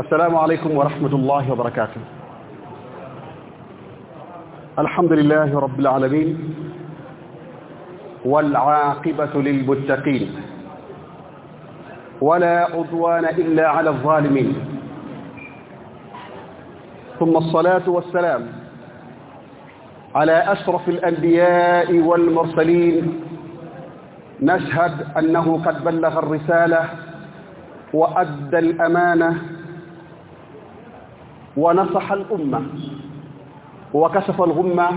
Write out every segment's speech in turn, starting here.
السلام عليكم ورحمة الله وبركاته. الحمد لله رب العالمين والعاقبة للمتقين ولا عدوان إلا على الظالمين. ثم الصلاة والسلام على أشرف الأنبياء والمرسلين. نشهد أنه قد بلغ الرسالة وأدى الأمانة ونصح الأمة وكشف الغمة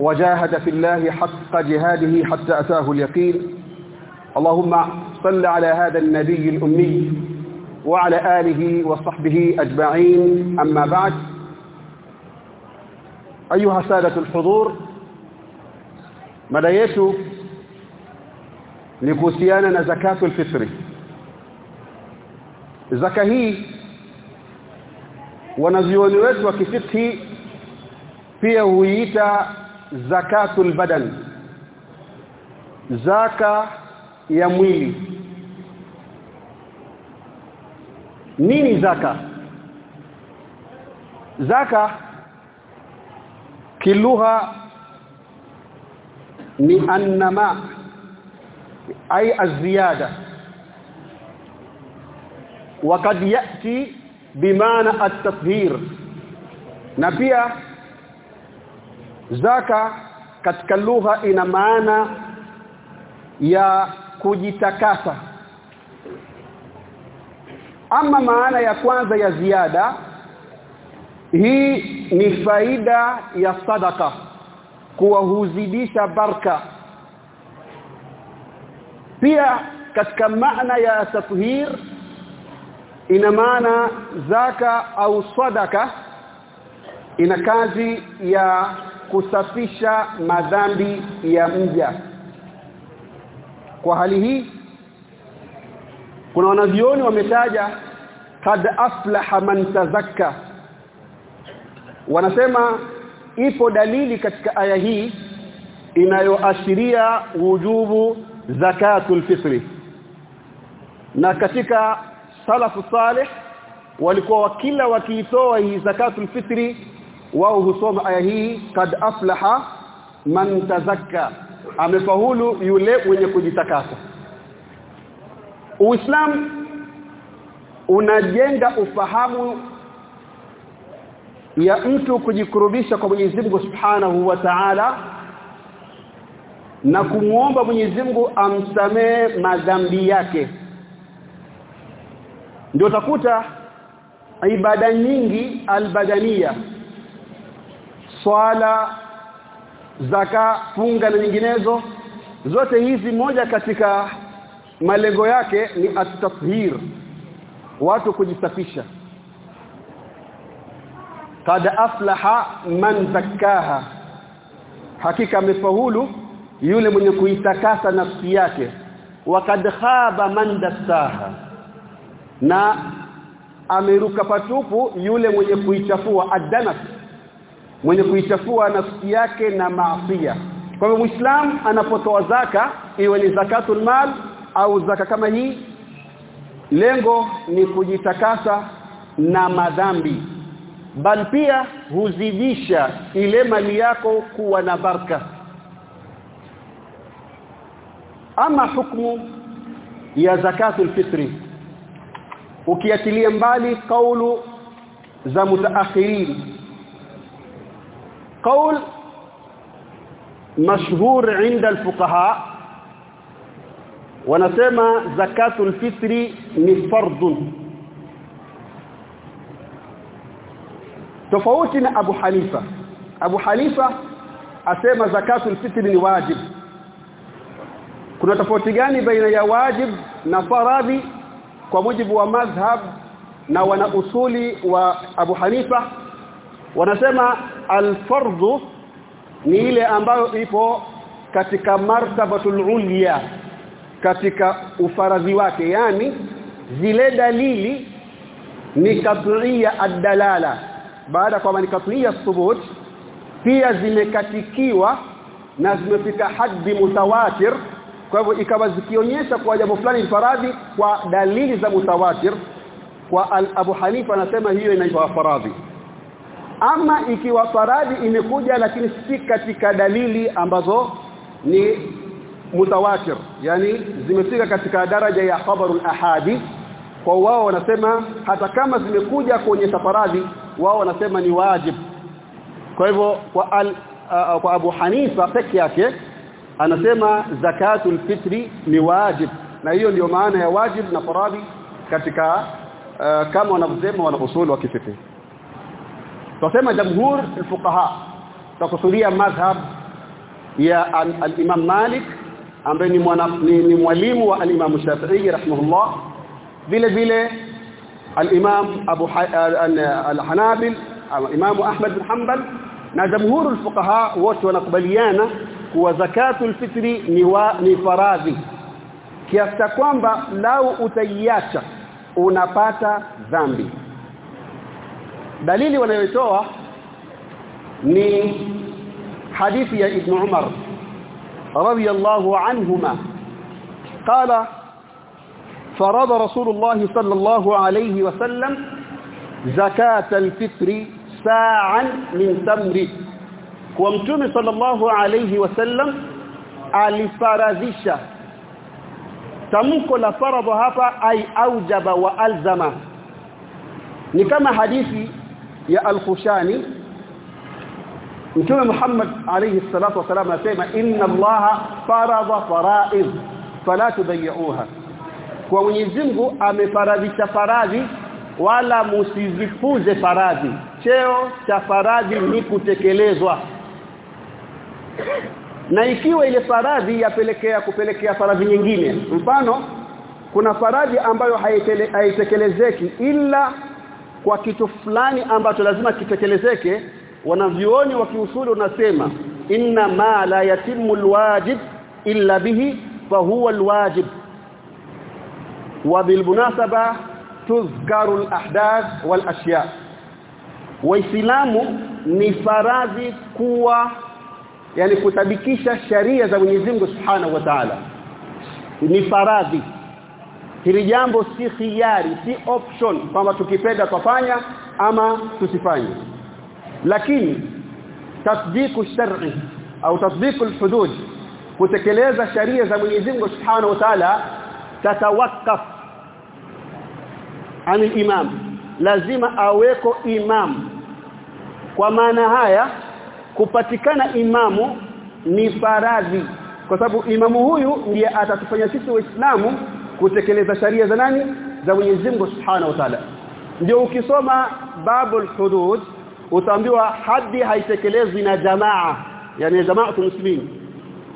وجاهد في الله حق جهاده حتى أتاه اليقين. اللهم صل على هذا النبي الأمي وعلى آله وصحبه أجمعين. أما بعد أيها سادة الحضور mada yetu fitri zaka hii wanavyuoni wetu wa kifikhi pia huiita zakatul badan zaka ya mwili nini zaka zaka kilugha ni annama ay aziyada وقد ياتي bimaana at-tathhir na pia zaka katika lugha ina maana ya kujitakasa. Ama maana ya kwanza ya ziada hii ni faida ya sadaka kuwa huzidisha baraka. Pia katika maana ya tathhir ina maana zaka au sadaka ina kazi ya kusafisha madhambi ya mja. Kwa hali hii kuna wanavioni wametaja kad aflaha man tazakka. Wanasema ipo dalili katika aya hii inayoashiria wujubu zakatul fitri. Na katika salafu salih walikuwa wakila wakiitoa hii zakatul fitri wao husoma aya hii kad aflaha man tazakka. Amefahulu yule mwenye kujitakasa. Uislamu unajenga ufahamu ya mtu kujikurubisha kwa Mwenyezi Mungu Subhanahu wa Ta'ala na kumuomba Mwenyezi Mungu amsamee madhambi yake ndio utakuta ibada nyingi albadania swala zaka funga na nyinginezo. Zote hizi moja katika malengo yake ni at-tathhir watu kujisafisha. Qad aflaha man zakkaha. Hakika amefaulu yule mwenye kuitakasa nafsi yake. Wa kad khaba man dassaha na ameruka patupu yule mwenye kuichafua adanas mwenye kuichafua nafsi yake na maasiya. Kwa hivyo muislam anapotoa zaka iwe ni zakatul mal au zaka kama hii lengo ni kujitakasa na madhambi. Bali pia huzidisha ile mali yako kuwa na baraka. Ama hukumu ya zakatul fitri ukiachilia mbali kaulu za mutaakhirin qaul mashhur inda alfuqaha wanasema zakatul fitri ni fardun tofauti na Abu Hanifa. Abu Hanifa asema zakatul fitri ni wajib. Kuna tofauti gani baina ya wajib na faradhi? Kwa mujibu wa madhhab na wana usuli wa Abu Hanifa wanasema alfardhu ni ile ambayo ipo katika martabatul ulya katika ufaradhi wake. Yani zile dalili ni kat'iyya ad-dalala. Baada kwa ni kat'iyya thubut pia zimekatikiwa na zimefika haddi mutawatir kwa hivyo ikawa zikionyesha kwa jambo fulani faradhi kwa dalili za mutawatir kwa al Abu Hanifa anasema hiyo inaitwa faradhi. Ama ikiwa faradhi imekuja lakini si katika dalili ambazo ni mutawatir yani zimefika katika daraja ya khabarul ahadi kwa wao wanasema hata kama zimekuja kwenye faradhi wao wanasema ni wajib. Kwa hivyo kwa al, uh, kwa Abu Hanifa peke yake anasema zakatul fitri ni wajib na hiyo ndio maana ya wajib na faradhi katika uh, kama wanavyosema wana usuli wa kifiqh tunasema jamhur alfuqaha takusudia madhhab ya al-Imam Malik ambaye ni, ni, ni mwalimu wa al-Imam Shafi'i rahimahullah vile vile al-Imam Abu al-Hanabil Imam Ahmad bin Hanbal na jamhur alfuqaha wote wanakubaliana kuwa zakatul fitri ni wa ni faradhi. Kiasi kwamba lau utaiacha unapata dhambi. Dalili wanayotoa ni hadithi ya ibn Umar radiyallahu anhuma. Qala farada rasulullah sallallahu alayhi wasallam zakat alfitri sa'an min tamri wa mtume sallallahu alayhi wasallam alifaradhisha. Tamko la faradha hapa ai aujaba wa alzama. Ni kama hadithi ya al-Khushani. Mtume Muhammad alayhi salatu wasalam anasema inna Allaha faradha fara'id fala tudayyuha kwa Mwenyezi Mungu amefaradhisha faradhi wala musizipuze faradhi. Cheo cha faradhi ni kutekelezwa na ikiwa ile faradhi yapelekea kupelekea faradhi nyingine. Mfano kuna faradhi ambayo haitekelezeki ila kwa kitu fulani ambacho lazima kitekelezeke wanavyuoni wa kiusuli unasema inna ma la yatimu alwajib illa bihi fa huwa alwajib. Wa bilmunasaba tuzkaru alahdath walashya. Waislamu ni faradhi kuwa yani kutabikisha sharia za Mwenyezi Mungu Subhanahu wa Ta'ala. Ni faradhi. Hili jambo si khiari si option kwamba tukipenda tufanya ama tusifanye. Lakini tasdiku shar'i au tasdiku alhudud kutekeleza sharia za Mwenyezi Mungu Subhanahu wa Ta'ala tatawakkaf ani imam. Lazima aweko imam. Kwa maana haya kupatikana imamu ni faradhi kwa sababu imamu huyu ndiye atatufanya sisi waislamu kutekeleza sharia za nani? Za Mwenyezi Mungu Subhanahu wa Ta'ala. Ndio ukisoma babul hudud utaambiwa hadi haitekelezwi na jamaa yani jamaatu muslimin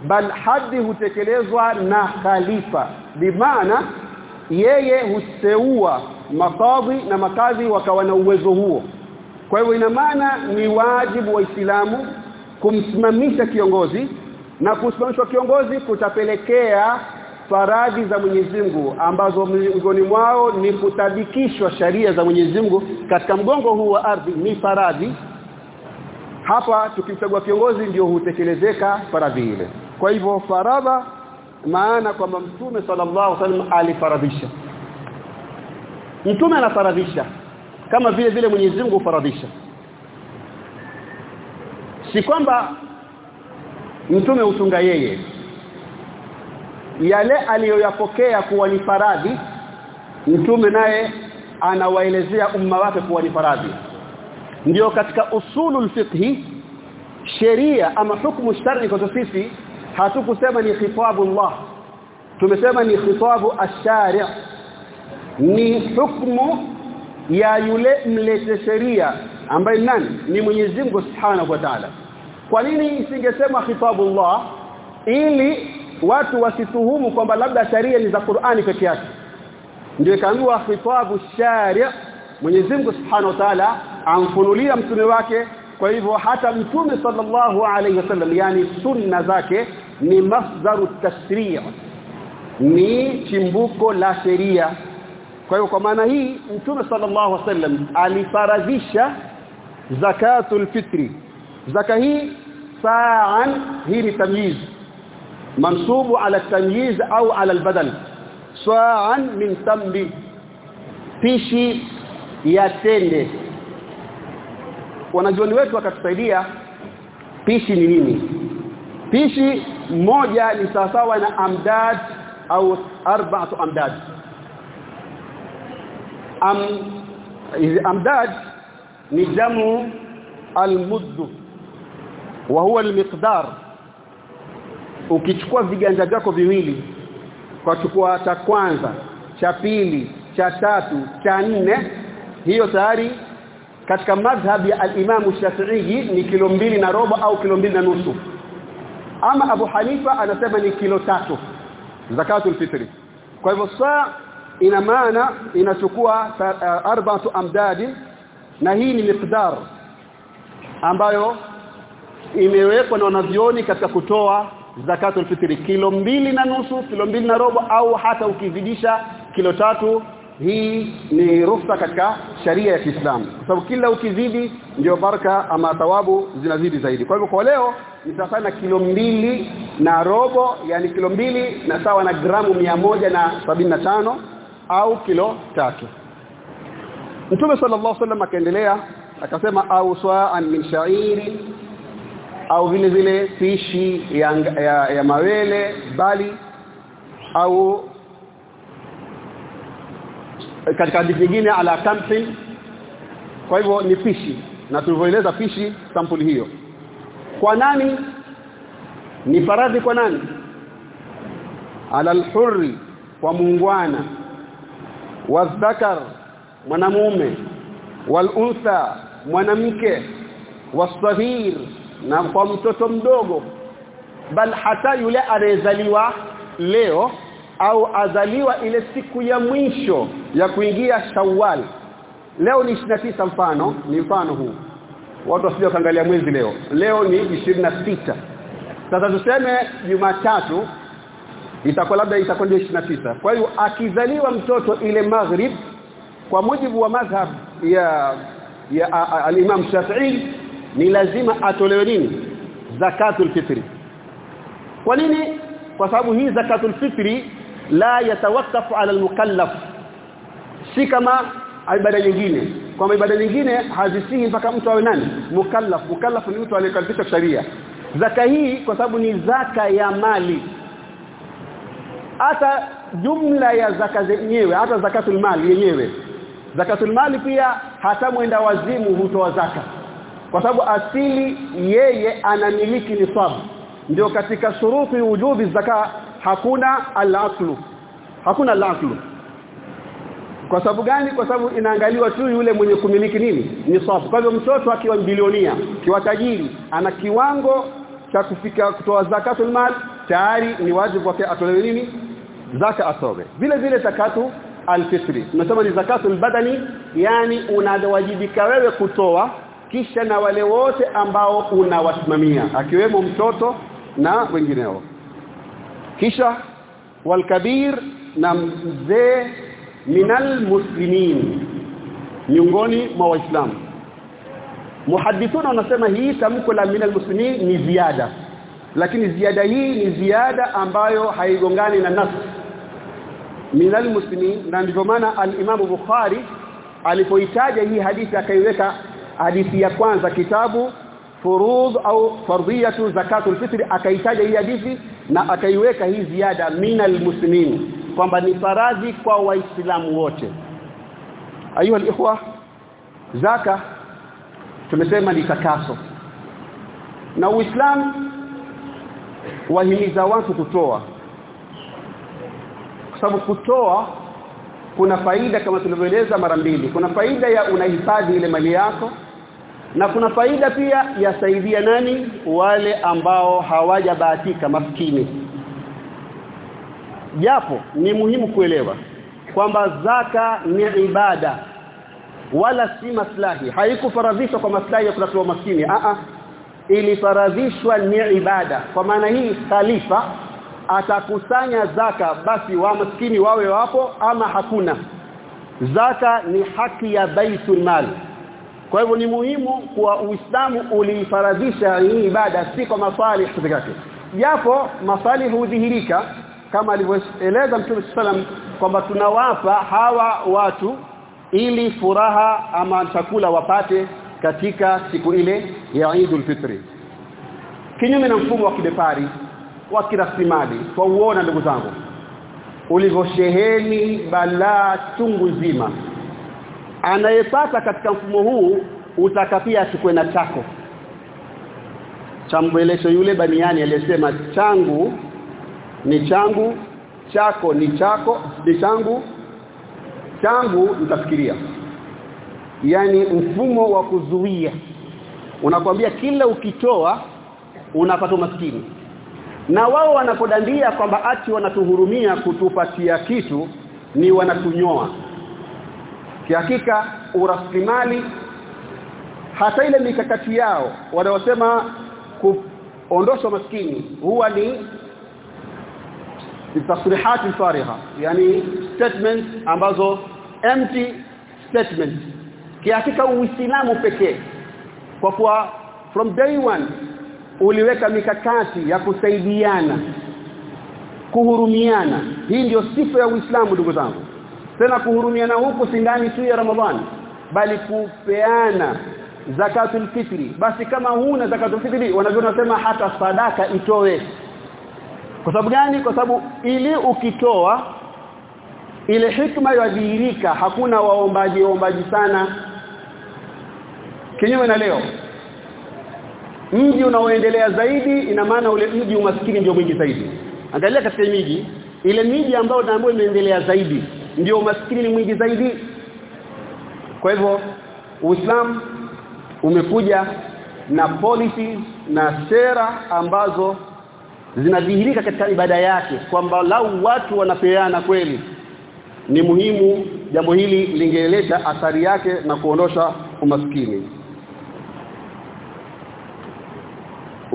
bal hadi hutekelezwa na khalifa. Bimaana yeye huseua makadhi na makazi wakawa na uwezo huo kwa hivyo ina maana ni wajibu wa Uislamu kumsimamisha kiongozi na kusimamishwa kiongozi kutapelekea faradhi za Mwenyezi Mungu ambazo miongoni mwao ni kutabikishwa sharia za Mwenyezi Mungu katika mgongo huu wa ardhi ni faradhi. Hapa tukimchagua kiongozi ndio hutekelezeka faradhi ile. Kwa hivyo faradha maana kwamba mtume sallallahu alaihi wasallam alifaradhisha. Mtume anafaradhisha kama vile vile Mwenyezi Mungu faradhisha si kwamba mtume utunga yeye. Yale aliyoyapokea kuwa ni faradhi mtume naye anawaelezea umma wake kuwa ni faradhi. Ndio katika usulul fiqhi sheria ama hukumu shar'i kwa sisi hatukusema ni khitabullah tumesema ni khitabu ash-shari' ni hukumu ya yule mlete sheria ambaye nani? Ni Mwenyezi Mungu Subhanahu wa Ta'ala. Kwa nini isingesema khitabullah? Ili watu wasituhumu kwamba labda sharia ni za Qur'ani peke yake. Ndio ikaambiwa khitabu shari' Mwenyezi Mungu Subhanahu wa Ta'ala amfunulia mtume wake. Kwa hivyo hata mtume sallallahu alayhi wasallam yani sunna zake ni masdaru tashri' ni chimbuko la sheria kwa hiyo kwa maana hii mtume sallallahu alaihi wasallam alifaradhisha zakatul fitri. Zaka hii sa'an hii ni tamyiz. Mansubu ala tamyiz au ala albadal. Sa'an min tambi. Pishi ya tende. Wanajioni wetu wakatusaidia pishi ni nini? Pishi moja ni sawasawa na amdad au arba'atu amdad am amdad ni jamu almudd wa huwa almiqdar. Ukichukua viganja vyako viwili kwa chukua cha kwanza cha pili cha tatu cha nne hiyo tayari katika madhhab ya al-Imam Shafi'i ni kilo mbili na robo au kilo mbili na nusu. Ama Abu Hanifa anasema ni kilo tatu zakatul fitri. Kwa hivyo saa ina maana inachukua uh, arba'atu amdadi na hii ni miqdar ambayo imewekwa na wanavyoni katika kutoa zakatul fitri. Kilo mbili na nusu kilo mbili na robo au hata ukizidisha kilo tatu hii ni ruhusa katika sharia ya Kiislamu. Kwa sababu kila ukizidi ndio baraka ama thawabu zinazidi zaidi. Kwa hivyo kwa leo nitafanya kilo mbili na robo yani kilo mbili na sawa na gramu moja na sabini na tano au kilo tatu. Mtume sallallahu alaihi akaendelea akasema au swa'an min sha'iri au vile vile fishi ya, ya, ya mawele bali au katika hadithi nyingine ala kamsi kwa hivyo ni fishi na tulivyoeleza fishi sampuli hiyo. Kwa nani? Ni faradhi kwa nani? Ala alhurri kwa muungwana wadhakar mwanamume. Waluntha mwanamke. Wasahir na kwa mtoto mdogo. Bal hata yule anayezaliwa leo au azaliwa ile siku ya mwisho ya kuingia Shawwal. Leo ni 29 mfano ni mfano huu. Watu wasije kaangalia mwezi leo. Leo ni 26 sasa tuseme Jumatatu itakuwa labda itakuwa ndio 29 kwa hiyo akizaliwa mtoto ile maghrib kwa mujibu wa madhhab ya ya al-Imam Shafi'i ni lazima atolewe nini? Zakatul fitri. Kwa nini? Kwa sababu hii zakatul fitri la yatawaqqafu ala al-mukallaf. Si kama ibada nyingine. Kwa ibada nyingine hazisihi mpaka mtu awe nani? Mukallaf. Mukallaf ni mtu aliyekalifishwa sharia. Zaka hii kwa sababu ni zaka ya mali hata jumla ya zaka zenyewe hata zakatul mali yenyewe. Zakatul mali pia hata mwenda wazimu hutoa zaka. Kwa sababu asili yeye anamiliki nisabu ndio katika shuruti wujubi zaka hakuna al-aqlu hakuna al-aqlu kwa sababu gani? Kwa sababu inaangaliwa tu yule mwenye kumiliki nini? Nisabu kwa hivyo mtoto akiwa bilionia kiwa tajiri ana kiwango cha kufika kutoa zakatul mal tayari ni wajibu wake atolewe nini? Zaka atowe vile vile zakatu alfitri. Tunasema ni zakatu albadani yani unawajibika wewe kutoa kisha na wale wote ambao unawasimamia akiwemo mtoto na wengineo. Kisha walkabir na mzee minal muslimin miongoni mwa waislamu. Muhadithuna wanasema hii tamko la minal muslimin ni ziada lakini ziada hii ni ziada ambayo haigongani na nas minal muslimin na ndivyo maana al-Imam Bukhari alipoitaja hii hadithi akaiweka hadithi ya kwanza kitabu furudh au fardhiyatu zakatul fitr akaitaja hii hadithi na akaiweka hii ziada minal muslimin kwamba ni faradhi kwa waislamu wote. Ayuha ikhwa zaka tumesema ni takaso. Na uislamu wahimiza watu kutoa. Kwa sababu kutoa kuna faida kama tulivyoeleza mara mbili. Kuna faida ya unahifadhi ile mali yako na kuna faida pia yasaidia nani? Wale ambao hawajabahatika maskini. Japo ni muhimu kuelewa kwamba zaka ni ibada wala si maslahi. Haikufaradhishwa kwa maslahi ya kutatua maskini. A a ilifaradhishwa ni ibada. Kwa maana hii khalifa atakusanya zaka basi wa maskini wawe wapo ama hakuna. Zaka ni haki ya baitul mal. Kwa hivyo ni muhimu kwa Uislamu ulifaradhisha hii ibada si kwa masalih pekee yake. Japo masalih hudhihirika kama alivyoeleza Mtume sallam kwamba tunawapa hawa watu ili furaha ama chakula wapate katika siku ile ya Eidul Fitri kinyume na mfumo wa kibepari wa kirasimali kwa uona ndugu zangu ulivyosheheni balaa chungu nzima. Anayepata katika mfumo huu utakapia achukue na chako. Chambelesho yule baniani aliyesema changu ni changu chako ni chako ni changu changu nitafikiria yani mfumo wa kuzuia. Unakwambia kila ukitoa unapata maskini na wao wanapodandia kwamba ati wanatuhurumia kutupatia kitu ni wanatunyoa. Kihakika uraslimali hata ile mikakati yao wanaosema kuondosha maskini huwa ni tasrihati fariha yani statements ambazo empty statements kihakika uislamu pekee. Kwa kuwa from day one uliweka mikakati ya kusaidiana kuhurumiana. Hii ndio sifa ya Uislamu ndugu zangu. Tena kuhurumiana huku si ndani tu ya Ramadhani bali kupeana zakatul fitri. Basi kama huna zakatul fitri wanavyosema hata sadaka itoe. Kwa sababu gani? Kwa sababu ili ukitoa ile hikma yadhihirika hakuna waombaji waombaji sana kinyume na leo mji unaoendelea zaidi ina maana ule mji umaskini ndio mwingi zaidi. Angalia katika miji ile miji ambayo tunaambiwa imeendelea zaidi ndio umaskini ni mwingi zaidi. Kwa hivyo Uislamu umekuja na policy na sera ambazo zinadhihirika katika ibada yake kwamba lau watu wanapeana kweli ni muhimu jambo hili lingeleta athari yake na kuondosha umaskini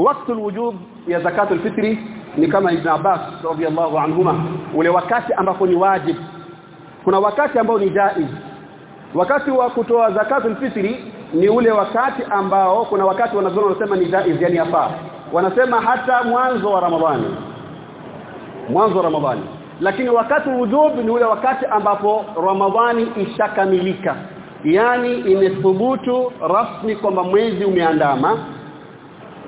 wakati wujub ya zakatul fitri ni kama Ibn Abbas radhiyallahu anhuma. Ule wakati ambapo ni wajib. Kuna wakati ambao ni jaiz. Wakati wa kutoa zakatul fitri ni ule wakati ambao kuna wakati wanazoona wanasema ni jaiz yani hapa. Wanasema hata mwanzo wa Ramadhani. Mwanzo wa Ramadhani. Lakini wakati wujub ni ule wakati ambapo Ramadhani ishakamilika. Yani imethubutu rasmi kwamba mwezi umeandama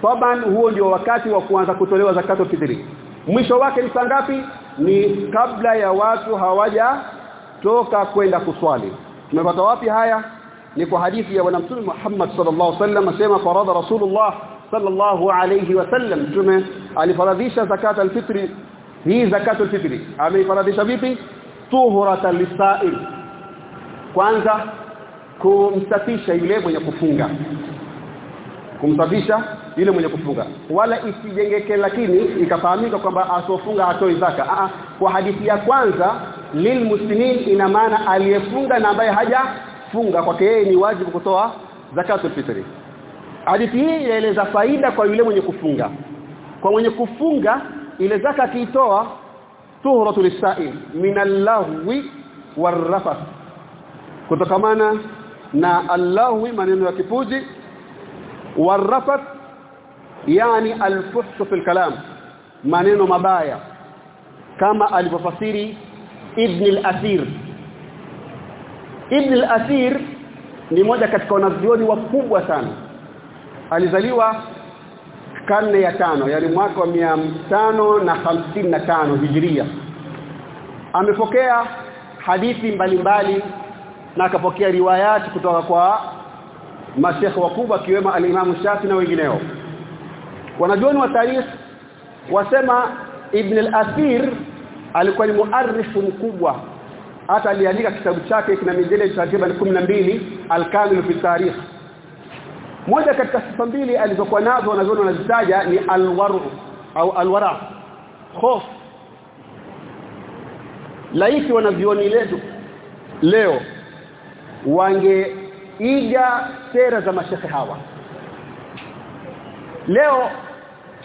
Taban huo ndio wakati wa kuanza kutolewa zakatul fitri. Mwisho wake ni saa ngapi? Ni kabla ya watu hawaja toka kwenda kuswali. Tumepata wapi haya? Ni kwa hadithi ya Mtume Muhammad sallallahu alaihi wasallam asema farada Rasulullah sallallahu alayhi wasallam Mtume alifaradhisha zakata alfitri hii zakatu alfitri ameifaradhisha vipi? Tuhuratan lisail. Kwanza kumsafisha yule mwenye kufunga kumsafisha yule mwenye kufunga. Wala isijengeke lakini ikafahamika kwamba asofunga hatoi zaka. Aa, kwa hadithi ya kwanza lilmuslimin ina maana aliyefunga na ambaye hajafunga kwake yeye ni wajibu kutoa zakatul fitri hadithi hii inaeleza faida kwa yule mwenye kufunga. Kwa mwenye kufunga ile zaka kiitoa tuhratul lisail minallahwi warrafath kutokamana na allahwi maneno ya kipuji warrafath yani alfuhsu fil kalam maneno mabaya kama alivyofasiri ibn al-athir. Ibn al-athir ni moja katika wanazuoni wakubwa sana. Alizaliwa karne ya tano yani mwaka wa tano na na tano hijiria amepokea hadithi mbalimbali mbali, na akapokea riwayati kutoka kwa mashekhe wakubwa akiwemo al-Imam Shafi na wengineo wanajuoni wa tarikh wasema Ibn al-Athir alikuwa ni muarrifu mkubwa. Hata aliandika kitabu chake kina mijele takriban 12 al-Kamil fi tarikh. Moja katika sifa mbili alizokuwa nazo wanazuoni wanazitaja ni al-waru au al-wara. Khof laiti wanavioni letu leo wangeiga sera za mashehe hawa. Leo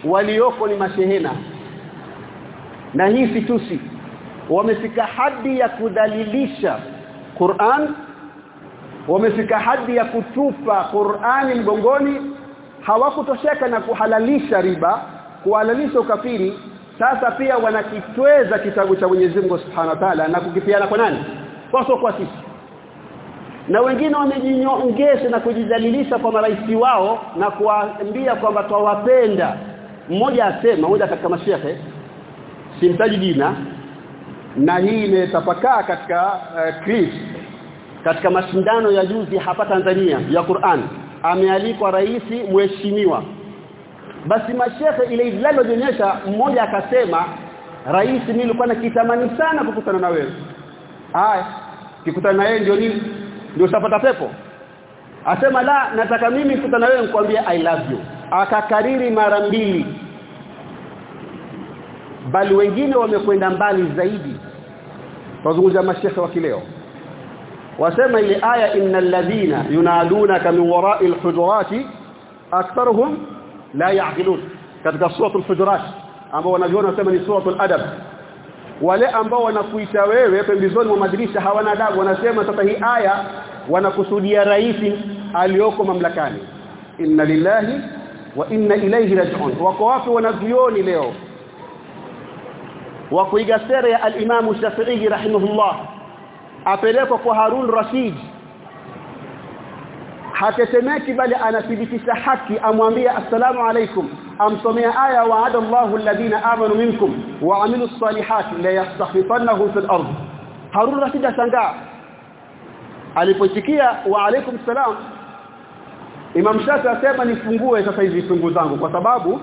walioko ni mashehena. Na hii fitusi wamefika hadi ya kudhalilisha Qur'an wamefika hadi ya kutupa Qur'ani mgongoni. Hawakutosheka na kuhalalisha riba kuhalalisha ukafiri. Sasa pia wanakitweza kitabu cha Mwenyezi Mungu Subhanahu wa Ta'ala na kukipiana kwa nani? Kwa sio kwa sisi. Na wengine wamejinyongesha na kujidhalilisha kwa marais wao na kuambia kwamba twawapenda mmoja asema mmoja katika mashehe simtaji jina na hii imetapakaa katika uh, katika mashindano ya juzi hapa Tanzania ya Qur'an. Amealikwa rais mheshimiwa. Basi mashehe ile ilalo ilionyesha mmoja akasema rais mimi nilikuwa nakitamani sana kukutana na wewe. Haya kikutana na yeye ndio nini? Ndio utapata pepo? Asema la nataka mimi kukutana na wewe. Nikwambie i love you. Akakariri mara mbili bali wengine wamekwenda mbali zaidi. Tuzungumza mashehe wa kileo. Wasema ile aya innal ladina yunadunaka min wara'il hujurati aktharuhum la ya'qilun. Katika suratul hujurat ambao wanaviona wasema ni suratul adab. Wale ambao wanakuita wewe pembezoni mwa madirisha hawana adabu wanasema sasa hii aya wanakusudia rais aliyoko mamlakani. Inna lillahi wa inna ilayhi raji'un. Wako wapi wanavioni leo wa kuiga sera ya al-Imam Shafi'i rahimahullah apelekwa kwa Harun Rashid. Hatetemeki bali anathibitisha haki amwambia assalamu alaikum amsomea aya wa'ada Allahu alladhina amanu minkum wa amilus salihati la yastakhlifannahu fil ard. Harun Rashid ashangaa. Alipoitikia wa alaikum salam Imam Shafi asema nifungue sasa hizi fungu zangu kwa sababu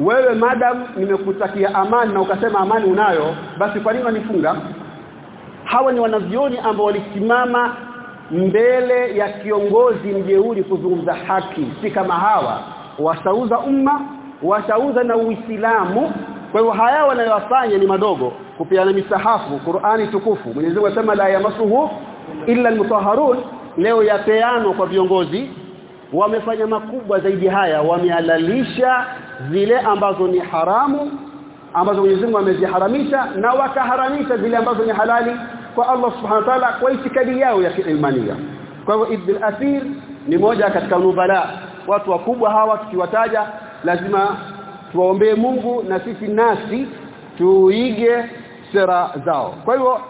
wewe madam nimekutakia amani na ukasema amani unayo basi kwa nini wanifunga? Hawa ni wanavyoni ambao walisimama mbele ya kiongozi mjeuri kuzungumza haki. Si kama hawa wasauza umma wasauza na uislamu. Kwa hiyo haya wanayofanya ni madogo kupiana misahafu Qur'ani tukufu. Mwenyezi Mungu asema la yamasuhu illa almutahharun. Leo yapeano kwa viongozi. Wamefanya makubwa zaidi haya wamehalalisha zile ambazo ni haramu ambazo Mwenyezi Mungu ameziharamisha na wakaharamisha zile ambazo ni halali kwa Allah Subhanahu wa Ta'ala kwa itikadi yao ya kiimania kwa hivyo Ibn Athir ni moja katika nubala. Watu wakubwa hawa tukiwataja lazima tuwaombee Mungu na sisi nasi tuige sera zao. Kwa hivyo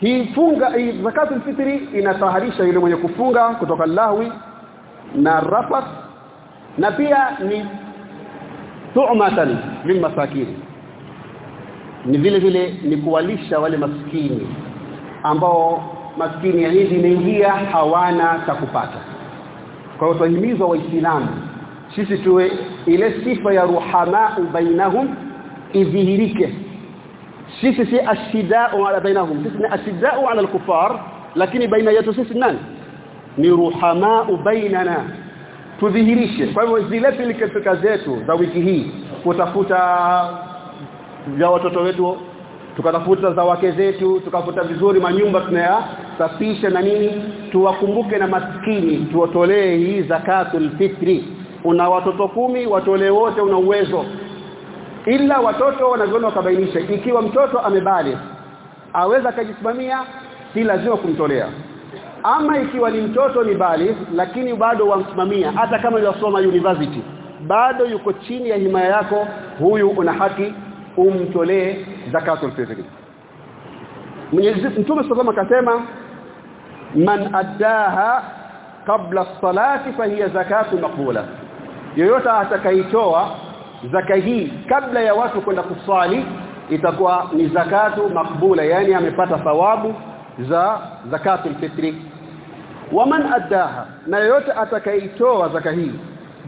hii funga hii fitri inataharisha yule mwenye kufunga kutoka lahwi na rafat na pia ni tu'matan min lilmasakini ni vile vile ni kuwalisha wale maskini ambao maskini ya hizi inaingia hawana cha kupata. Kwa hiyo tuhimizwa waislamu sisi tuwe ile sifa ya ruhama bainahum idhihirike. Sisi si ashidau ala bainahum sisi ni ashidau ala alkufar lakini baina yetu sisi nani? Ni ruhama bainana tudhihirishe kwa hivyo zile pilika zetu za wiki hii kutafuta vya watoto wetu tukatafuta za wake zetu tukafuta vizuri manyumba tunayasafisha na nini tuwakumbuke na maskini tuwatolee hii zakatul fitri. Una watoto kumi watolee wote una uwezo. Ila watoto wanaviona wakabainisha ikiwa mtoto amebali aweza akajisimamia si lazima kumtolea ama ikiwa ni mtoto ni bali lakini bado wamsimamia hata kama yasoma university. Bado yuko chini ya himaya yako huyu una haki umtolee zakatul fitr. Mwenyezi Mtume sallallahu akasema man addaha kabla salati fahiya zakatu maqbula. Yoyote atakaitoa zaka hii kabla ya watu kwenda kuswali itakuwa ni zakatu makbula yani amepata thawabu za zakatul fitri. Waman addaha na yote atakaitoa zaka hii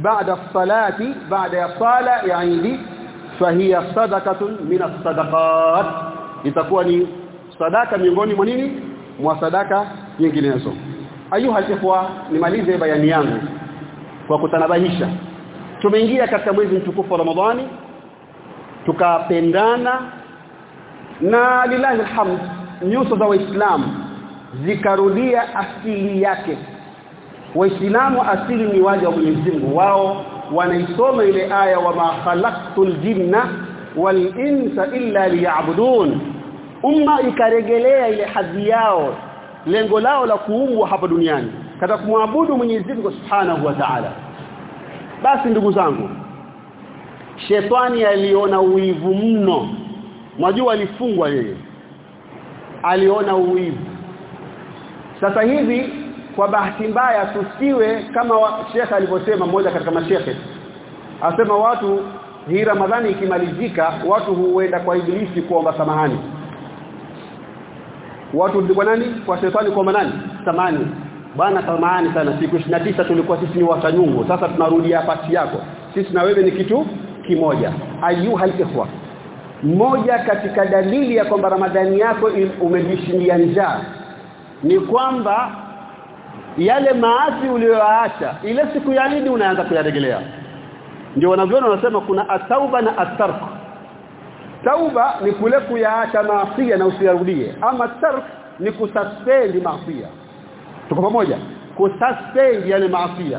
baada salati baada ya sala ya Eid fahiya sadaqatun min as-sadaqat. Itakuwa ni sadaka miongoni mwa nini? Mwa sadaka nyinginezo. Ayuha ikhwa nimalize bayani yangu kwa kutanabahisha. Tumeingia katika mwezi mtukufu wa Ramadhani tukapendana na lillahi alhamd nyuso za waislamu zikarudia asili yake. Waislamu asili ni waja wa Mwenyezi Mungu. Wao wanaisoma ile aya wa ma khalaqtul jinna wal insa illa liya'budun. Umma ikaregelea ile hadhi yao lengo lao la kuumbwa hapa duniani katika kumwabudu Mwenyezi Mungu Subhanahu wa Ta'ala. Basi ndugu zangu shetani aliona uivu mno. Mwajua alifungwa yeye aliona uwivu. Sasa hivi kwa bahati mbaya tusiwe kama shekhe alivyosema mmoja katika mashekhe asema watu hii Ramadhani ikimalizika watu huenda kwa ibilisi kuomba samahani. Watu kwa nani? Kwa shetani kuomba nani? Samahani. Bwana samahani sana. Siku 29 tulikuwa sisi ni watanyungu sasa tunarudia pati yako. Sisi na wewe ni kitu kimoja. Ayuha ikhwa moja katika dalili ya kwamba Ramadhani yako umejishindia njaa ni kwamba yale maasi uliyoacha ile siku ya Eid unaanza kuyaregelea ndio wanavyona wanasema kuna atauba na atark tauba ni kule kuyaacha maasi na usiyarudie ama tark ni kususpend maasi tuko pamoja? Kususpend yale maasi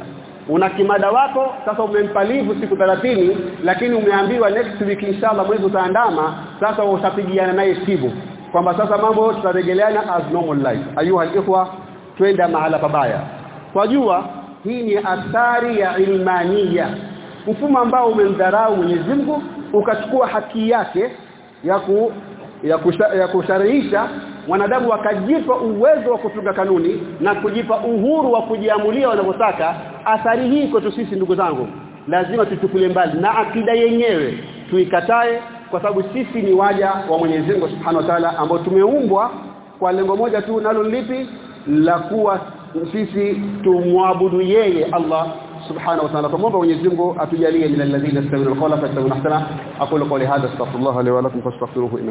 una kimada wako sasa umempa livu siku 30 lakini umeambiwa next week inshallah mwezi utaandama sasa utapigiana naye sibu kwamba sasa mambo tutarejeleana as normal life. Ayuha ikhwa twenda mahala pabaya. Kwa jua hii ni athari ya ilmania mfumo ambao umemdharau Mwenyezi Mungu ukachukua haki yake ya ku, ya, kusha, ya kusharihisha mwanadamu wakajipa uwezo wa kutunga kanuni na kujipa uhuru wa kujiamulia wanavyotaka athari hii kwetu sisi ndugu zangu lazima tuchukulie mbali na akida yenyewe tuikatae kwa sababu sisi ni waja wa Mwenyezi Mungu Subhanahu wa Ta'ala ambao tumeumbwa kwa lengo moja tu nalo lipi? La kuwa sisi tumwabudu yeye Allah subhanahu wa ta'ala. Tumomba Mwenyezi Mungu atujalie min alladhina yastami'una al-qawla fayattabi'una ahsana. Aqulu qawli hadha astaghfirullah li wa lakum fastaghfiruhu